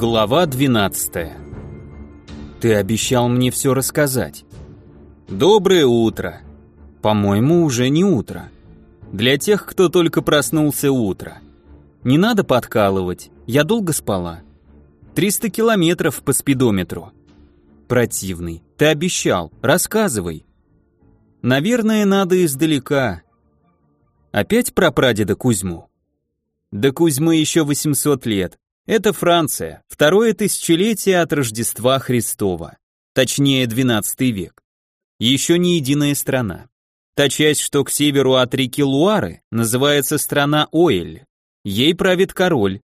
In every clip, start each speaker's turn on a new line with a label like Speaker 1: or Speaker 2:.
Speaker 1: Глава 12. Ты обещал мне все рассказать. Доброе утро. По-моему, уже не утро. Для тех, кто только проснулся утро. Не надо подкалывать, я долго спала. 300 километров по спидометру. Противный, ты обещал, рассказывай. Наверное, надо издалека. Опять про прадеда Кузьму? Да Кузьмы еще 800 лет, это Франция, второе тысячелетие от Рождества Христова, точнее XII век. Еще не единая страна. Та часть, что к северу от реки Луары, называется страна Оэль. Ей правит король.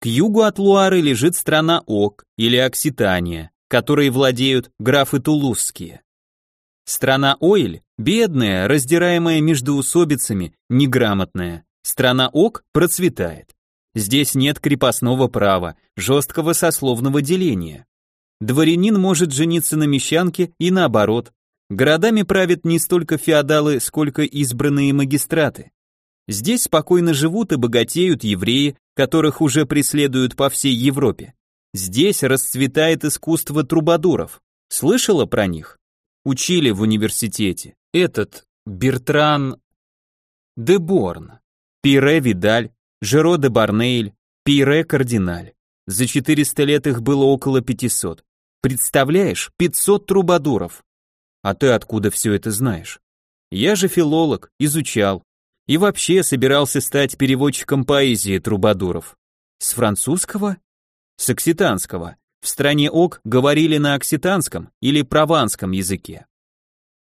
Speaker 1: К югу от Луары лежит страна Ок или Окситания, которой владеют графы Тулузские. Страна Оэль бедная, раздираемая между усобицами, неграмотная. Страна Ок процветает. Здесь нет крепостного права, жесткого сословного деления. Дворянин может жениться на мещанке и наоборот. Городами правят не столько феодалы, сколько избранные магистраты. Здесь спокойно живут и богатеют евреи, которых уже преследуют по всей Европе. Здесь расцветает искусство трубадуров. Слышала про них? Учили в университете. Этот Бертран Деборн, Пире Видаль, Жеро де Барнейль, Пире Кардиналь. За 400 лет их было около 500. Представляешь, 500 трубадуров. А ты откуда все это знаешь? Я же филолог, изучал. И вообще собирался стать переводчиком поэзии трубадуров. С французского? С окситанского. В стране Ок говорили на окситанском или прованском языке.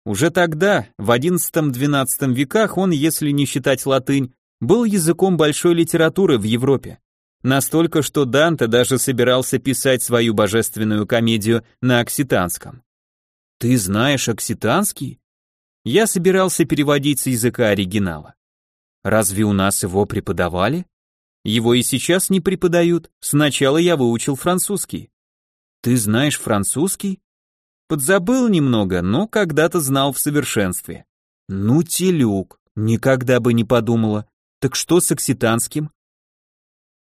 Speaker 1: Уже тогда, в XI-XII веках, он, если не считать латынь, был языком большой литературы в Европе. Настолько, что Данте даже собирался писать свою божественную комедию на окситанском. Ты знаешь окситанский? Я собирался переводить с языка оригинала. Разве у нас его преподавали? Его и сейчас не преподают. Сначала я выучил французский. Ты знаешь французский? Подзабыл немного, но когда-то знал в совершенстве. Ну, телюк, никогда бы не подумала. Так что с окситанским?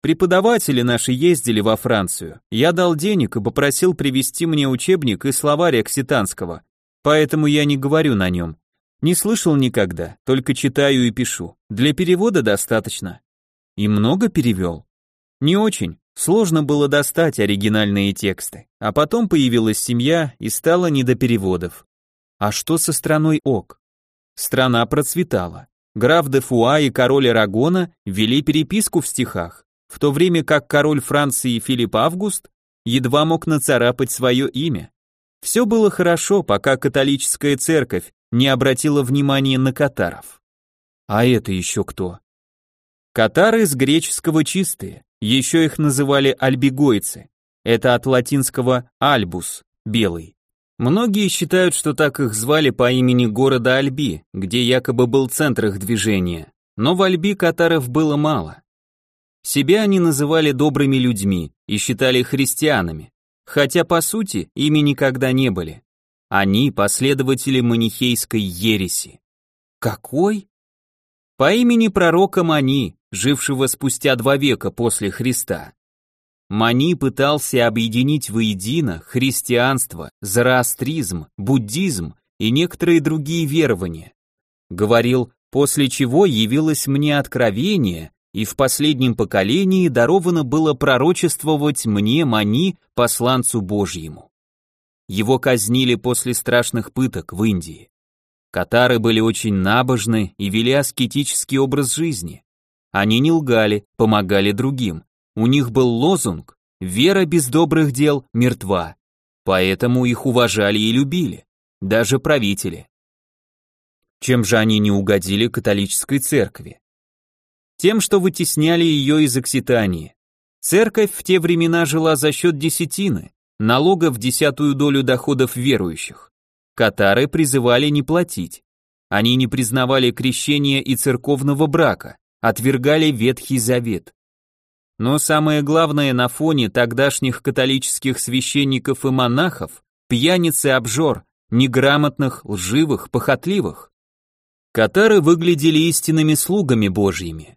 Speaker 1: Преподаватели наши ездили во Францию. Я дал денег и попросил привезти мне учебник и словарь окситанского, поэтому я не говорю на нем. Не слышал никогда, только читаю и пишу. Для перевода достаточно. И много перевел? Не очень. Сложно было достать оригинальные тексты. А потом появилась семья и стало не до переводов. А что со страной ок? Страна процветала. Граф де Фуа и король Арагона вели переписку в стихах, в то время как король Франции Филипп Август едва мог нацарапать свое имя. Все было хорошо, пока католическая церковь не обратила внимания на катаров. А это еще кто? Катары с греческого чистые, еще их называли альбигойцы. Это от латинского альбус, белый. Многие считают, что так их звали по имени города Альби, где якобы был центр их движения, но в Альби катаров было мало. Себя они называли добрыми людьми и считали христианами, хотя по сути ими никогда не были. Они последователи манихейской ереси. Какой? По имени пророка Мани, жившего спустя два века после Христа. Мани пытался объединить воедино христианство, зороастризм, буддизм и некоторые другие верования. Говорил, после чего явилось мне откровение, и в последнем поколении даровано было пророчествовать мне, Мани, посланцу Божьему. Его казнили после страшных пыток в Индии. Катары были очень набожны и вели аскетический образ жизни. Они не лгали, помогали другим, у них был лозунг «Вера без добрых дел мертва», поэтому их уважали и любили, даже правители. Чем же они не угодили католической церкви? Тем, что вытесняли ее из Окситании. Церковь в те времена жила за счет десятины, налога в десятую долю доходов верующих. Катары призывали не платить. Они не признавали крещения и церковного брака, отвергали Ветхий Завет. Но самое главное на фоне тогдашних католических священников и монахов, пьяниц и обжор, неграмотных, лживых, похотливых. Катары выглядели истинными слугами божьими.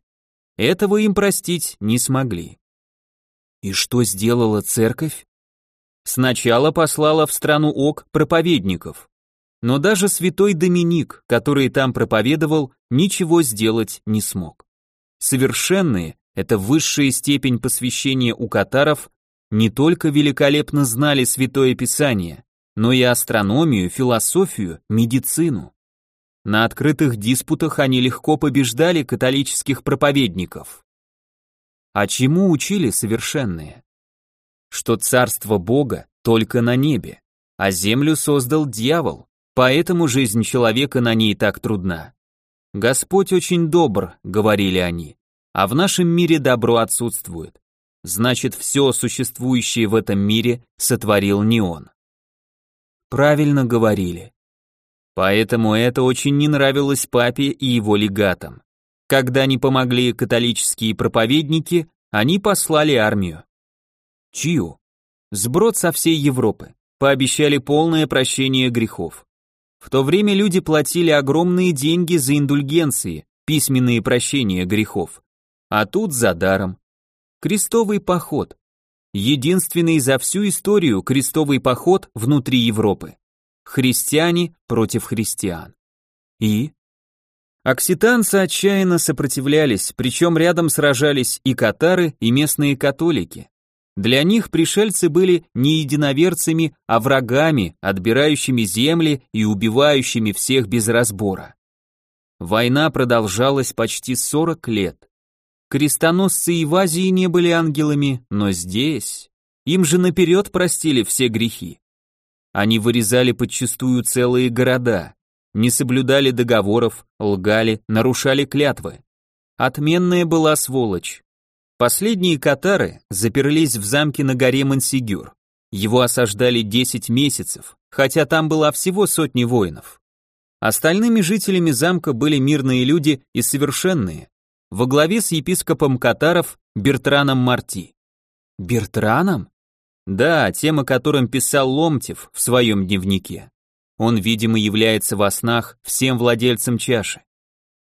Speaker 1: Этого им простить не смогли. И что сделала церковь? Сначала послала в страну Ок проповедников. Но даже святой Доминик, который там проповедовал, ничего сделать не смог. Совершенные, это высшая степень посвящения у катаров, не только великолепно знали Святое Писание, но и астрономию, философию, медицину. На открытых диспутах они легко побеждали католических проповедников. А чему учили совершенные? Что царство Бога только на небе, а землю создал дьявол, поэтому жизнь человека на ней так трудна. Господь очень добр, говорили они, а в нашем мире добро отсутствует. Значит, все существующее в этом мире сотворил не он. Правильно говорили. Поэтому это очень не нравилось папе и его легатам. Когда не помогли католические проповедники, они послали армию. Чью? Сброд со всей Европы. Пообещали полное прощение грехов. В то время люди платили огромные деньги за индульгенции, письменные прощения грехов. А тут за даром. Крестовый поход. Единственный за всю историю крестовый поход внутри Европы. Христиане против христиан. И? Окситанцы отчаянно сопротивлялись, причем рядом сражались и катары, и местные католики. Для них пришельцы были не единоверцами, а врагами, отбирающими земли и убивающими всех без разбора. Война продолжалась почти 40 лет. Крестоносцы и в Азии не были ангелами, но здесь... Им же наперед простили все грехи. Они вырезали подчистую целые города, не соблюдали договоров, лгали, нарушали клятвы. Отменная была сволочь. Последние катары заперлись в замке на горе Мансигюр. Его осаждали 10 месяцев, хотя там была всего сотни воинов. Остальными жителями замка были мирные люди и совершенные, во главе с епископом катаров Бертраном Марти. Бертраном? Да, тем, о котором писал Ломтев в своем дневнике. Он, видимо, является во снах всем владельцем чаши.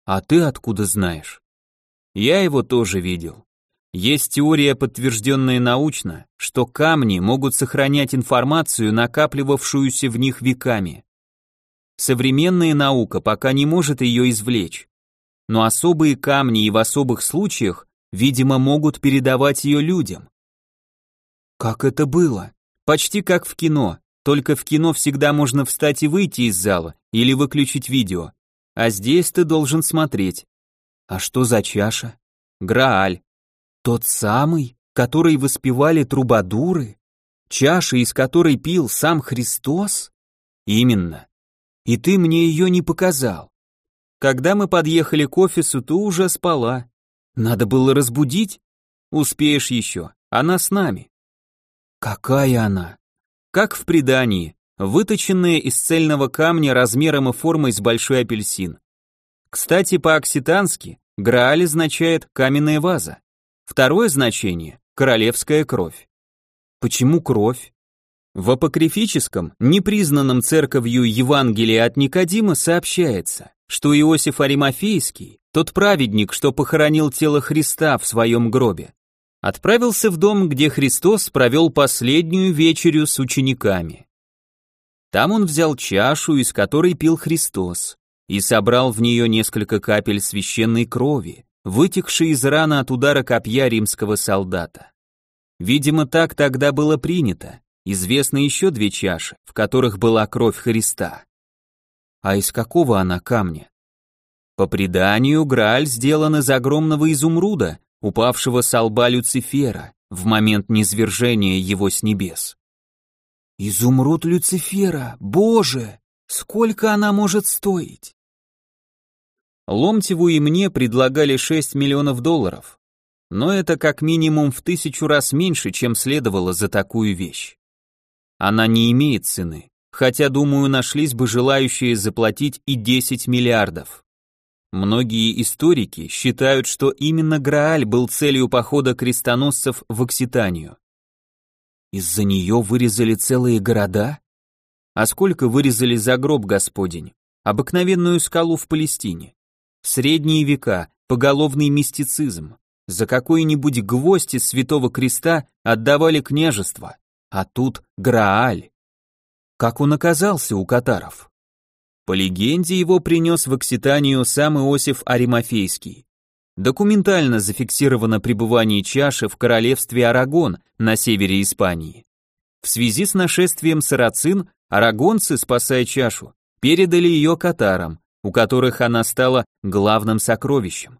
Speaker 1: А ты откуда знаешь? Я его тоже видел. Есть теория, подтвержденная научно, что камни могут сохранять информацию, накапливавшуюся в них веками. Современная наука пока не может ее извлечь. Но особые камни и в особых случаях, видимо, могут передавать ее людям. Как это было? Почти как в кино, только в кино всегда можно встать и выйти из зала или выключить видео. А здесь ты должен смотреть. А что за чаша? Грааль. Тот самый, который воспевали трубадуры? Чаша, из которой пил сам Христос? Именно. И ты мне ее не показал. Когда мы подъехали к офису, ты уже спала. Надо было разбудить? Успеешь еще, она с нами. Какая она? Как в предании, выточенная из цельного камня размером и формой с большой апельсин. Кстати, по-окситански Грааль означает каменная ваза. Второе значение – королевская кровь. Почему кровь? В апокрифическом, непризнанном церковью Евангелии от Никодима сообщается, что Иосиф Аримафейский, тот праведник, что похоронил тело Христа в своем гробе, отправился в дом, где Христос провел последнюю вечерю с учениками. Там он взял чашу, из которой пил Христос, и собрал в нее несколько капель священной крови, вытекшей из раны от удара копья римского солдата. Видимо, так тогда было принято. Известны еще две чаши, в которых была кровь Христа. А из какого она камня? По преданию, Грааль сделан из огромного изумруда, упавшего с лба Люцифера в момент низвержения его с небес. Изумруд Люцифера, боже, сколько она может стоить? Ломтеву и мне предлагали 6 миллионов долларов, но это как минимум в тысячу раз меньше, чем следовало за такую вещь. Она не имеет цены, хотя, думаю, нашлись бы желающие заплатить и 10 миллиардов. Многие историки считают, что именно Грааль был целью похода крестоносцев в Окситанию. Из-за нее вырезали целые города? А сколько вырезали за гроб Господень? Обыкновенную скалу в Палестине. Средние века, поголовный мистицизм. За какой-нибудь гвоздь из Святого Креста отдавали княжество, а тут Грааль. Как он оказался у катаров? По легенде, его принес в Окситанию сам Иосиф Аримафейский. Документально зафиксировано пребывание чаши в королевстве Арагон на севере Испании. В связи с нашествием сарацин, арагонцы, спасая чашу, передали ее катарам, у которых она стала главным сокровищем.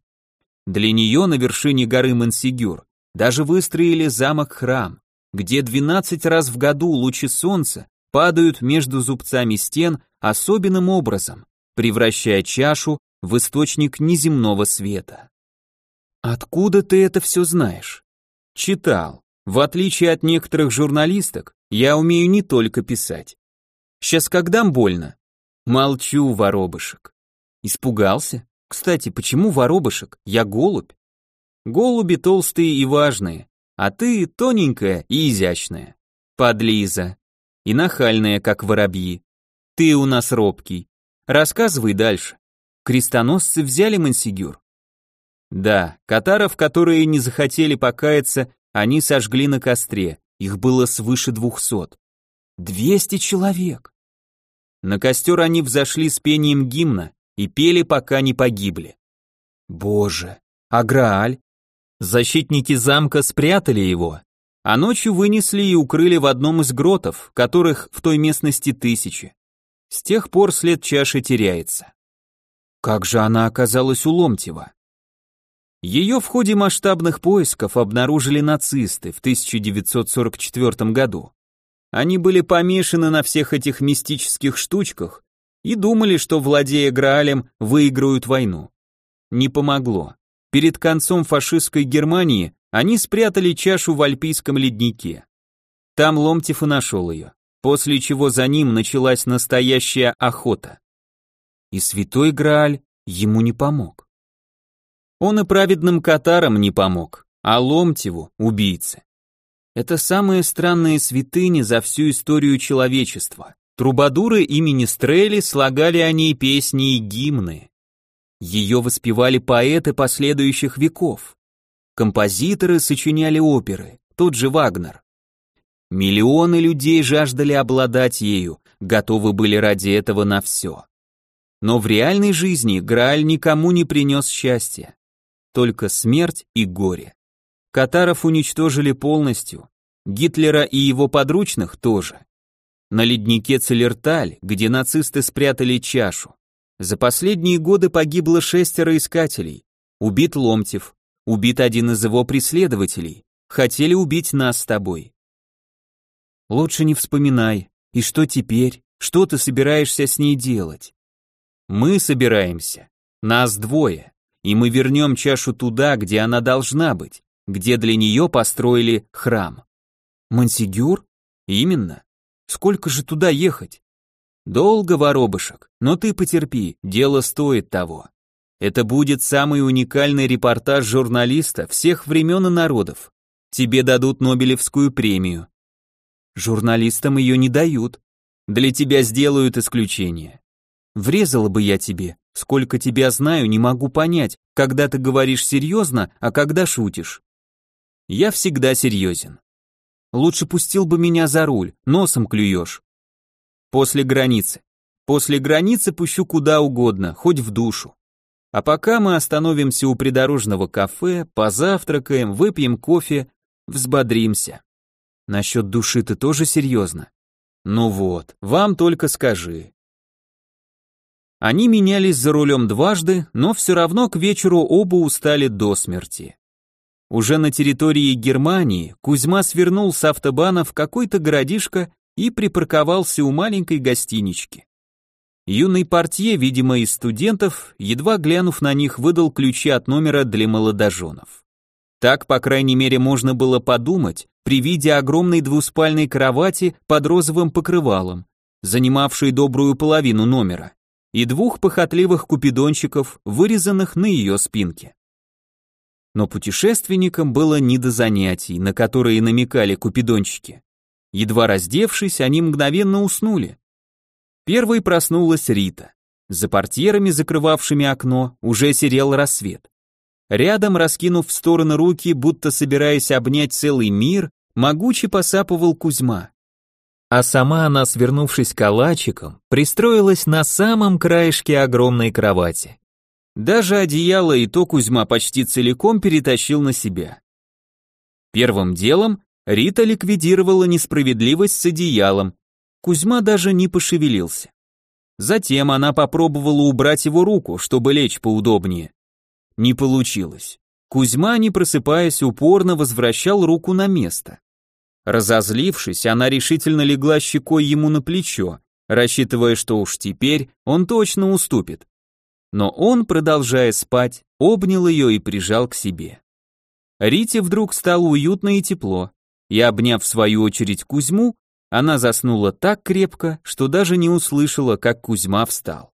Speaker 1: Для нее на вершине горы Мансигюр даже выстроили замок-храм, где 12 раз в году лучи солнца падают между зубцами стен особенным образом, превращая чашу в источник неземного света. Откуда ты это все знаешь? Читал. В отличие от некоторых журналисток, я умею не только писать. Сейчас когда больно? Молчу, воробышек. Испугался? Кстати, почему воробышек? Я голубь. Голуби толстые и важные, а ты тоненькая и изящная. Подлиза. И нахальная, как воробьи. Ты у нас робкий. Рассказывай дальше. Крестоносцы взяли Мансигюр. Да, катаров, которые не захотели покаяться, они сожгли на костре. Их было свыше двухсот. Двести человек. На костер они взошли с пением гимна и пели, пока не погибли. Боже, а Грааль? Защитники замка спрятали его, а ночью вынесли и укрыли в одном из гротов, которых в той местности тысячи. С тех пор след чаши теряется. Как же она оказалась у Ломтева? Ее в ходе масштабных поисков обнаружили нацисты в 1944 году. Они были помешаны на всех этих мистических штучках и думали, что, владея Граалем, выиграют войну. Не помогло. Перед концом фашистской Германии они спрятали чашу в альпийском леднике. Там Ломтев и нашел ее после чего за ним началась настоящая охота. И святой Грааль ему не помог. Он и праведным катарам не помог, а Ломтеву — убийце. Это самая странная святыня за всю историю человечества. Трубадуры имени Стрелли слагали о ней песни и гимны. Ее воспевали поэты последующих веков. Композиторы сочиняли оперы, тот же Вагнер. Миллионы людей жаждали обладать ею, готовы были ради этого на все. Но в реальной жизни Грааль никому не принес счастья. Только смерть и горе. Катаров уничтожили полностью, Гитлера и его подручных тоже. На леднике Целерталь, где нацисты спрятали чашу, за последние годы погибло шестеро искателей. Убит Ломтев, убит один из его преследователей. Хотели убить нас с тобой. Лучше не вспоминай. И что теперь? Что ты собираешься с ней делать? Мы собираемся. Нас двое. И мы вернем чашу туда, где она должна быть, где для нее построили храм. Мансигюр? Именно. Сколько же туда ехать? Долго, воробышек, но ты потерпи, дело стоит того. Это будет самый уникальный репортаж журналиста всех времен и народов. Тебе дадут Нобелевскую премию. Журналистам ее не дают. Для тебя сделают исключение. Врезала бы я тебе. Сколько тебя знаю, не могу понять, когда ты говоришь серьезно, а когда шутишь. Я всегда серьезен. Лучше пустил бы меня за руль, носом клюешь. После границы. После границы пущу куда угодно, хоть в душу. А пока мы остановимся у придорожного кафе, позавтракаем, выпьем кофе, взбодримся. Насчет души ты тоже серьезно? Ну вот, вам только скажи. Они менялись за рулем дважды, но все равно к вечеру оба устали до смерти. Уже на территории Германии Кузьма свернул с автобана в какой-то городишко и припарковался у маленькой гостинички. Юный портье, видимо, из студентов, едва глянув на них, выдал ключи от номера для молодоженов. Так, по крайней мере, можно было подумать при виде огромной двуспальной кровати под розовым покрывалом, занимавшей добрую половину номера, и двух похотливых купидончиков, вырезанных на ее спинке. Но путешественникам было не до занятий, на которые намекали купидончики. Едва раздевшись, они мгновенно уснули. Первой проснулась Рита. За портьерами, закрывавшими окно, уже серел рассвет. Рядом, раскинув в стороны руки, будто собираясь обнять целый мир, могуче посапывал Кузьма. А сама она, свернувшись калачиком, пристроилась на самом краешке огромной кровати. Даже одеяло и то Кузьма почти целиком перетащил на себя. Первым делом Рита ликвидировала несправедливость с одеялом. Кузьма даже не пошевелился. Затем она попробовала убрать его руку, чтобы лечь поудобнее. Не получилось. Кузьма, не просыпаясь, упорно возвращал руку на место. Разозлившись, она решительно легла щекой ему на плечо, рассчитывая, что уж теперь он точно уступит. Но он, продолжая спать, обнял ее и прижал к себе. Рите вдруг стало уютно и тепло, и, обняв в свою очередь Кузьму, она заснула так крепко, что даже не услышала, как Кузьма встал.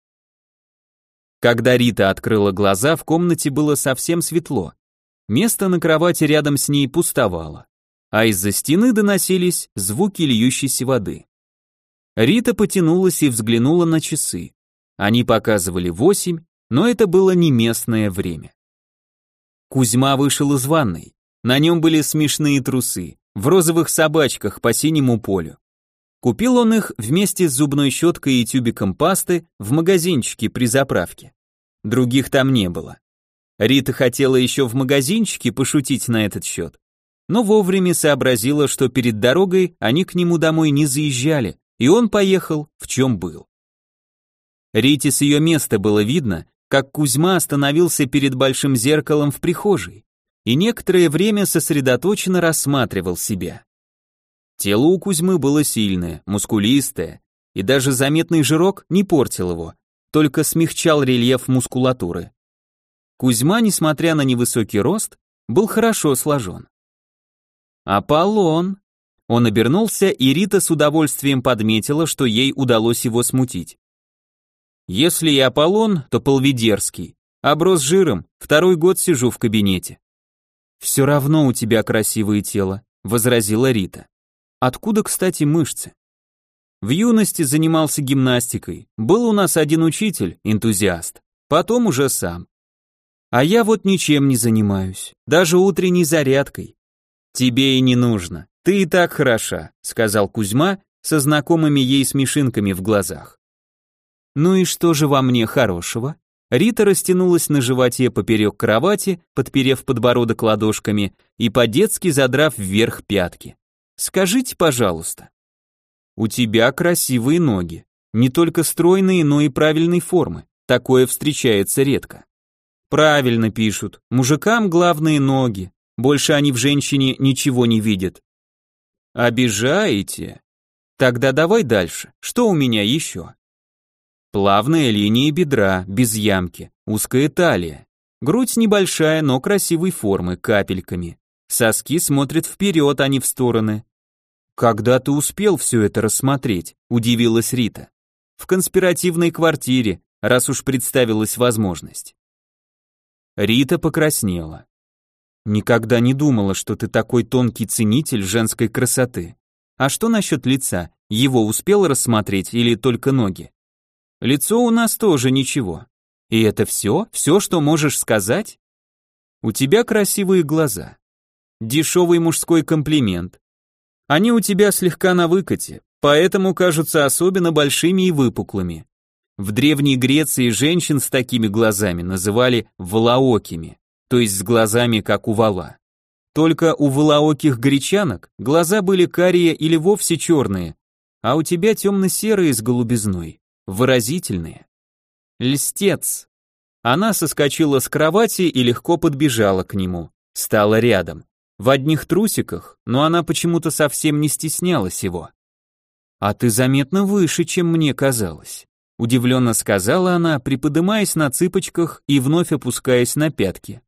Speaker 1: Когда Рита открыла глаза, в комнате было совсем светло. Место на кровати рядом с ней пустовало, а из-за стены доносились звуки льющейся воды. Рита потянулась и взглянула на часы. Они показывали восемь, но это было не местное время. Кузьма вышел из ванной. На нем были смешные трусы, в розовых собачках по синему полю. Купил он их вместе с зубной щеткой и тюбиком пасты в магазинчике при заправке. Других там не было. Рита хотела еще в магазинчике пошутить на этот счет, но вовремя сообразила, что перед дорогой они к нему домой не заезжали, и он поехал в чем был. Рите с ее места было видно, как Кузьма остановился перед большим зеркалом в прихожей и некоторое время сосредоточенно рассматривал себя. Тело у Кузьмы было сильное, мускулистое, и даже заметный жирок не портил его, только смягчал рельеф мускулатуры. Кузьма, несмотря на невысокий рост, был хорошо сложен. «Аполлон!» Он обернулся, и Рита с удовольствием подметила, что ей удалось его смутить. «Если и Аполлон, то полведерский. Оброс жиром, второй год сижу в кабинете». «Все равно у тебя красивое тело», — возразила Рита. Откуда, кстати, мышцы? В юности занимался гимнастикой. Был у нас один учитель, энтузиаст. Потом уже сам. А я вот ничем не занимаюсь, даже утренней зарядкой. Тебе и не нужно. Ты и так хороша, сказал Кузьма со знакомыми ей смешинками в глазах. Ну и что же во мне хорошего? Рита растянулась на животе поперек кровати, подперев подбородок ладошками и по-детски задрав вверх пятки. Скажите, пожалуйста. У тебя красивые ноги. Не только стройные, но и правильной формы. Такое встречается редко. Правильно пишут. Мужикам главные ноги. Больше они в женщине ничего не видят. Обижаете? Тогда давай дальше. Что у меня еще? Плавная линия бедра, без ямки, узкая талия. Грудь небольшая, но красивой формы, капельками. Соски смотрят вперед, а не в стороны. Когда ты успел все это рассмотреть? Удивилась Рита. В конспиративной квартире, раз уж представилась возможность. Рита покраснела. Никогда не думала, что ты такой тонкий ценитель женской красоты. А что насчет лица? Его успел рассмотреть или только ноги? Лицо у нас тоже ничего. И это все? Все, что можешь сказать? У тебя красивые глаза. Дешевый мужской комплимент. Они у тебя слегка на выкате, поэтому кажутся особенно большими и выпуклыми. В Древней Греции женщин с такими глазами называли волоокими, то есть с глазами как у вала. Только у волооких гречанок глаза были карие или вовсе черные, а у тебя темно-серые с голубизной, выразительные. Льстец. Она соскочила с кровати и легко подбежала к нему, стала рядом в одних трусиках, но она почему-то совсем не стеснялась его. «А ты заметно выше, чем мне казалось», — удивленно сказала она, приподымаясь на цыпочках и вновь опускаясь на пятки.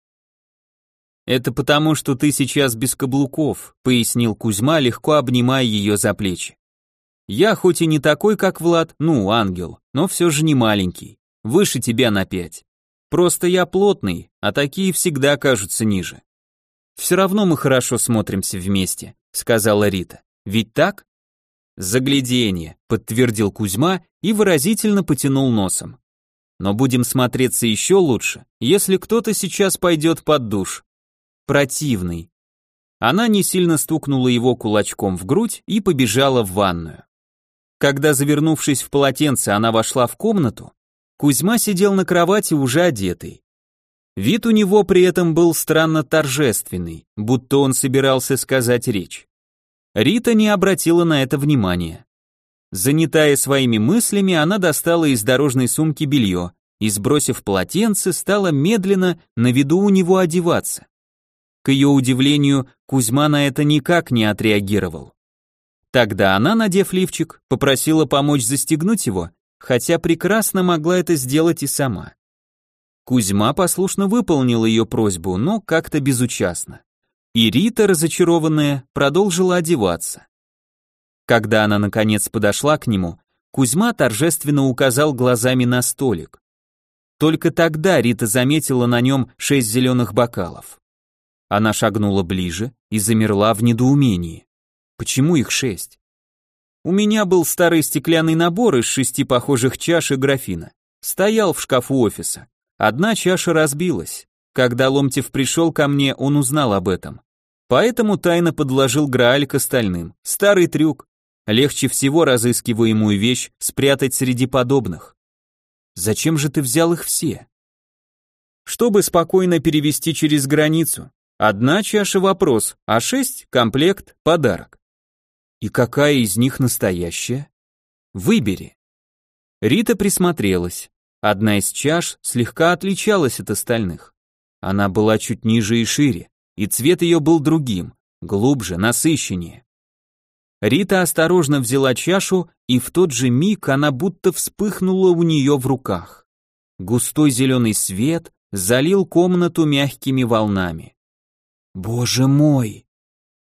Speaker 1: «Это потому, что ты сейчас без каблуков», — пояснил Кузьма, легко обнимая ее за плечи. «Я хоть и не такой, как Влад, ну, ангел, но все же не маленький, выше тебя на пять. Просто я плотный, а такие всегда кажутся ниже. «Все равно мы хорошо смотримся вместе», — сказала Рита. «Ведь так?» «Загляденье», — подтвердил Кузьма и выразительно потянул носом. Но будем смотреться еще лучше, если кто-то сейчас пойдет под душ. Противный. Она не сильно стукнула его кулачком в грудь и побежала в ванную. Когда, завернувшись в полотенце, она вошла в комнату, Кузьма сидел на кровати уже одетый. Вид у него при этом был странно торжественный, будто он собирался сказать речь. Рита не обратила на это внимания. Занятая своими мыслями, она достала из дорожной сумки белье и, сбросив полотенце, стала медленно на виду у него одеваться. К ее удивлению, Кузьма на это никак не отреагировал. Тогда она, надев лифчик, попросила помочь застегнуть его, хотя прекрасно могла это сделать и сама. Кузьма послушно выполнил ее просьбу, но как-то безучастно. И Рита, разочарованная, продолжила одеваться. Когда она наконец подошла к нему, Кузьма торжественно указал глазами на столик. Только тогда Рита заметила на нем шесть зеленых бокалов. Она шагнула ближе и замерла в недоумении. Почему их шесть? У меня был старый стеклянный набор из шести похожих чаш и графина. Стоял в шкафу офиса. Одна чаша разбилась. Когда Ломтев пришел ко мне, он узнал об этом. Поэтому тайно подложил Грааль к остальным. Старый трюк. Легче всего разыскиваемую вещь спрятать среди подобных. Зачем же ты взял их все? Чтобы спокойно перевести через границу. Одна чаша вопрос, а шесть комплект подарок. И какая из них настоящая? Выбери. Рита присмотрелась. Одна из чаш слегка отличалась от остальных. Она была чуть ниже и шире, и цвет ее был другим, глубже, насыщеннее. Рита осторожно взяла чашу, и в тот же миг она будто вспыхнула у нее в руках. Густой зеленый свет залил комнату мягкими волнами. «Боже мой!»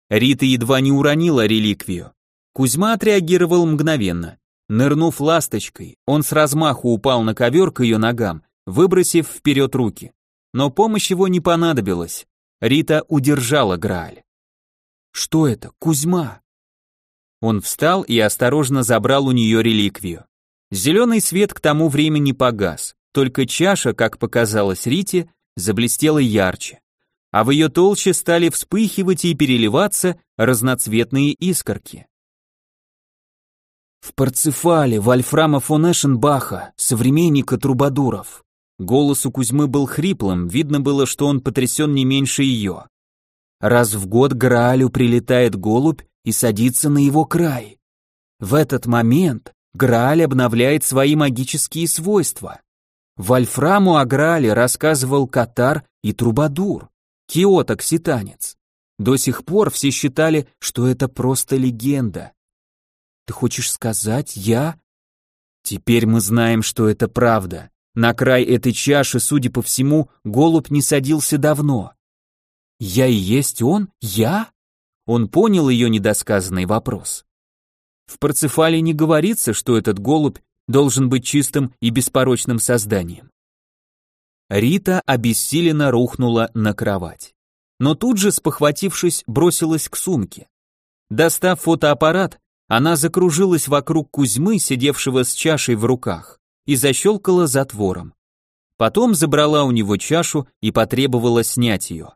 Speaker 1: Рита едва не уронила реликвию. Кузьма отреагировал мгновенно. Нырнув ласточкой, он с размаху упал на ковер к ее ногам, выбросив вперед руки. Но помощь его не понадобилась. Рита удержала Грааль. «Что это, Кузьма?» Он встал и осторожно забрал у нее реликвию. Зеленый свет к тому времени погас, только чаша, как показалось Рите, заблестела ярче. А в ее толще стали вспыхивать и переливаться разноцветные искорки. В Парцефале Вольфрама фон Эшенбаха, современника Трубадуров. Голос у Кузьмы был хриплым, видно было, что он потрясен не меньше ее. Раз в год Граалю прилетает голубь и садится на его край. В этот момент Грааль обновляет свои магические свойства. Вольфраму о Граале рассказывал Катар и Трубадур, Киот-окситанец. До сих пор все считали, что это просто легенда. Ты хочешь сказать, я? Теперь мы знаем, что это правда. На край этой чаши, судя по всему, голубь не садился давно. Я и есть он? Я? Он понял ее недосказанный вопрос. В Парцефале не говорится, что этот голубь должен быть чистым и беспорочным созданием. Рита обессиленно рухнула на кровать. Но тут же, спохватившись, бросилась к сумке. Достав фотоаппарат, она закружилась вокруг Кузьмы, сидевшего с чашей в руках, и защелкала затвором. Потом забрала у него чашу и потребовала снять ее.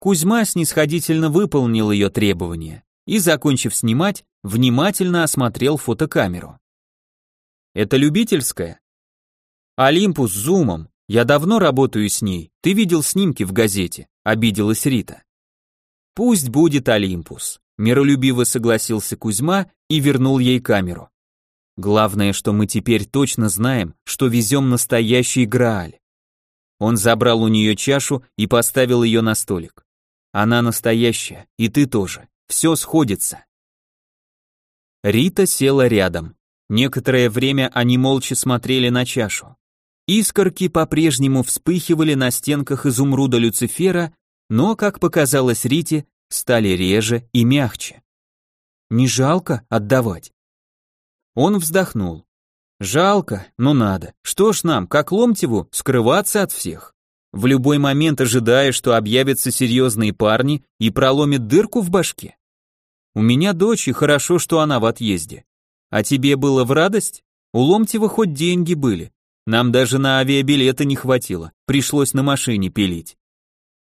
Speaker 1: Кузьма снисходительно выполнил ее требования и, закончив снимать, внимательно осмотрел фотокамеру. «Это любительская?» «Олимпус с зумом. Я давно работаю с ней. Ты видел снимки в газете», — обиделась Рита. «Пусть будет Олимпус. Миролюбиво согласился Кузьма и вернул ей камеру. Главное, что мы теперь точно знаем, что везем настоящий Грааль. Он забрал у нее чашу и поставил ее на столик. Она настоящая, и ты тоже. Все сходится. Рита села рядом. Некоторое время они молча смотрели на чашу. Искорки по-прежнему вспыхивали на стенках изумруда Люцифера, но, как показалось Рите, стали реже и мягче. Не жалко отдавать? Он вздохнул. Жалко, но надо. Что ж нам, как Ломтеву, скрываться от всех? В любой момент ожидая, что объявятся серьезные парни и проломят дырку в башке? У меня дочь, и хорошо, что она в отъезде. А тебе было в радость? У Ломтева хоть деньги были. Нам даже на авиабилеты не хватило, пришлось на машине пилить.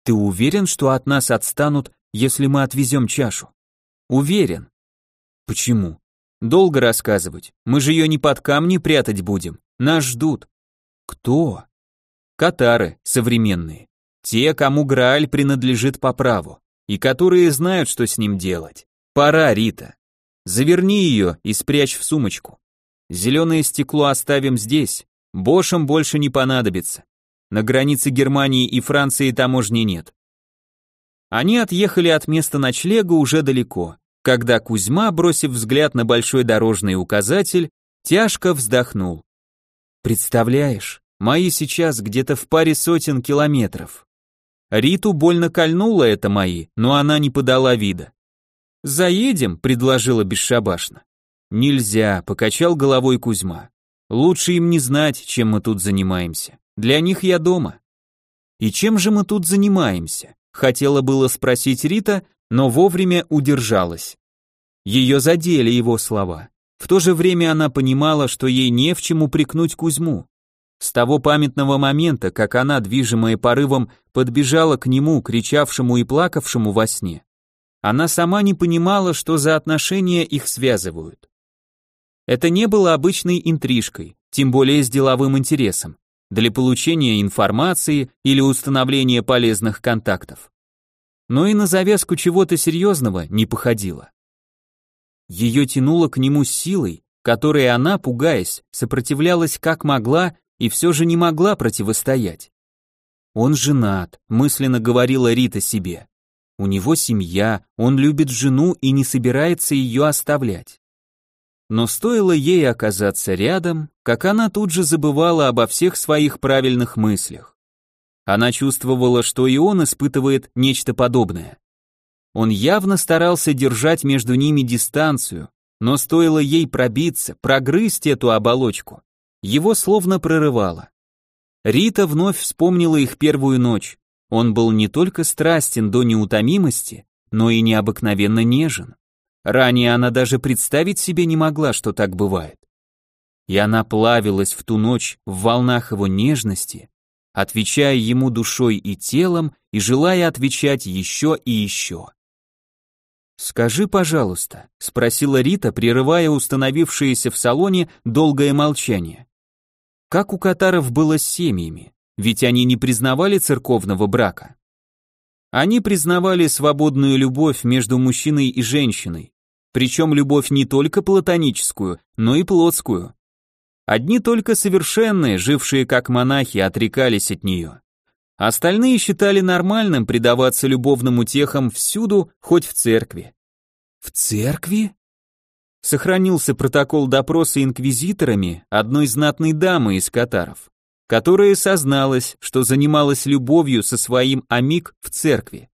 Speaker 1: Ты уверен, что от нас отстанут, если мы отвезем чашу? Уверен. Почему? Долго рассказывать. Мы же ее не под камни прятать будем. Нас ждут. Кто? Катары, современные. Те, кому Грааль принадлежит по праву. И которые знают, что с ним делать. Пора, Рита. Заверни ее и спрячь в сумочку. Зеленое стекло оставим здесь. Бошам больше не понадобится. На границе Германии и Франции таможни нет. Они отъехали от места ночлега уже далеко, когда Кузьма, бросив взгляд на большой дорожный указатель, тяжко вздохнул. Представляешь, мои сейчас где-то в паре сотен километров. Риту больно кольнуло это мои, но она не подала вида. «Заедем», — предложила бесшабашно. «Нельзя», — покачал головой Кузьма. «Лучше им не знать, чем мы тут занимаемся. Для них я дома». «И чем же мы тут занимаемся?» Хотела было спросить Рита, но вовремя удержалась. Ее задели его слова. В то же время она понимала, что ей не в чем упрекнуть Кузьму. С того памятного момента, как она, движимая порывом, подбежала к нему, кричавшему и плакавшему во сне, она сама не понимала, что за отношения их связывают. Это не было обычной интрижкой, тем более с деловым интересом, для получения информации или установления полезных контактов. Но и на завязку чего-то серьезного не походило. Ее тянуло к нему силой, которой она, пугаясь, сопротивлялась как могла и все же не могла противостоять. Он женат, мысленно говорила Рита себе. У него семья, он любит жену и не собирается ее оставлять. Но стоило ей оказаться рядом, как она тут же забывала обо всех своих правильных мыслях. Она чувствовала, что и он испытывает нечто подобное. Он явно старался держать между ними дистанцию, но стоило ей пробиться, прогрызть эту оболочку, его словно прорывало. Рита вновь вспомнила их первую ночь. Он был не только страстен до неутомимости, но и необыкновенно нежен. Ранее она даже представить себе не могла, что так бывает. И она плавилась в ту ночь в волнах его нежности, отвечая ему душой и телом и желая отвечать еще и еще. «Скажи, пожалуйста», — спросила Рита, прерывая установившееся в салоне долгое молчание. Как у катаров было с семьями? Ведь они не признавали церковного брака. Они признавали свободную любовь между мужчиной и женщиной, причем любовь не только платоническую, но и плотскую. Одни только совершенные, жившие как монахи, отрекались от нее. Остальные считали нормальным предаваться любовным утехам всюду, хоть в церкви. В церкви? сохранился протокол допроса инквизиторами одной знатной дамы из катаров, которая созналась, что занималась любовью со своим амик в церкви.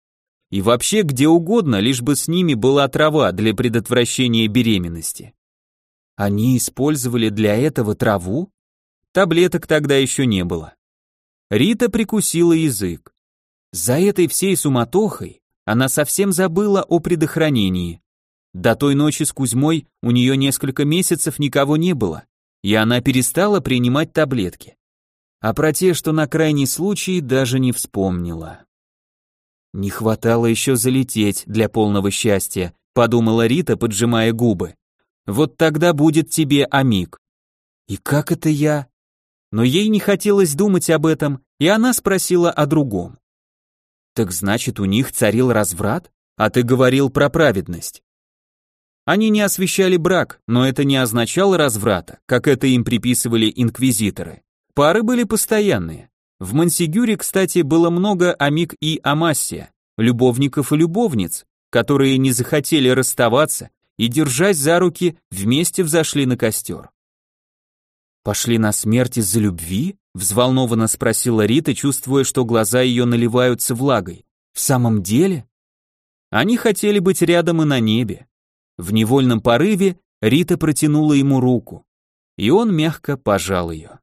Speaker 1: И вообще где угодно, лишь бы с ними была трава для предотвращения беременности. Они использовали для этого траву? Таблеток тогда еще не было. Рита прикусила язык. За этой всей суматохой она совсем забыла о предохранении. До той ночи с Кузьмой у нее несколько месяцев никого не было, и она перестала принимать таблетки. А про те, что на крайний случай, даже не вспомнила. Не хватало еще залететь для полного счастья, подумала Рита, поджимая губы. Вот тогда будет тебе амик. И как это я? Но ей не хотелось думать об этом, и она спросила о другом. Так значит, у них царил разврат? А ты говорил про праведность. Они не освещали брак, но это не означало разврата, как это им приписывали инквизиторы. Пары были постоянные. В Мансигюре, кстати, было много амик и амассия, любовников и любовниц, которые не захотели расставаться и, держась за руки, вместе взошли на костер. «Пошли на смерть из-за любви?» — взволнованно спросила Рита, чувствуя, что глаза ее наливаются влагой. «В самом деле?» Они хотели быть рядом и на небе, в невольном порыве Рита протянула ему руку, и он мягко пожал ее.